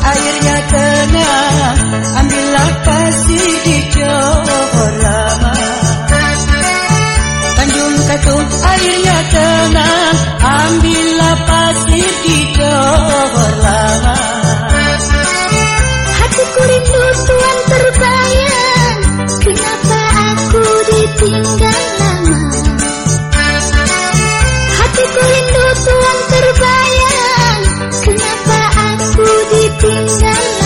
ayer Teach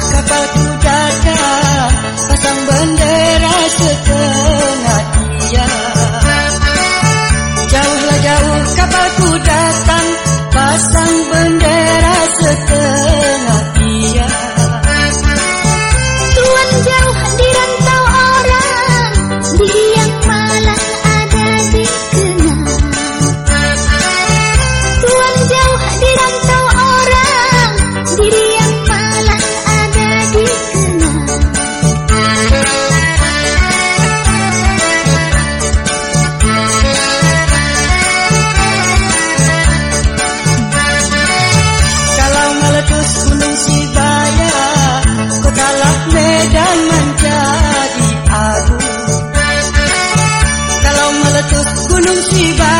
Gunung Sibaya Kota meletus gunung Siba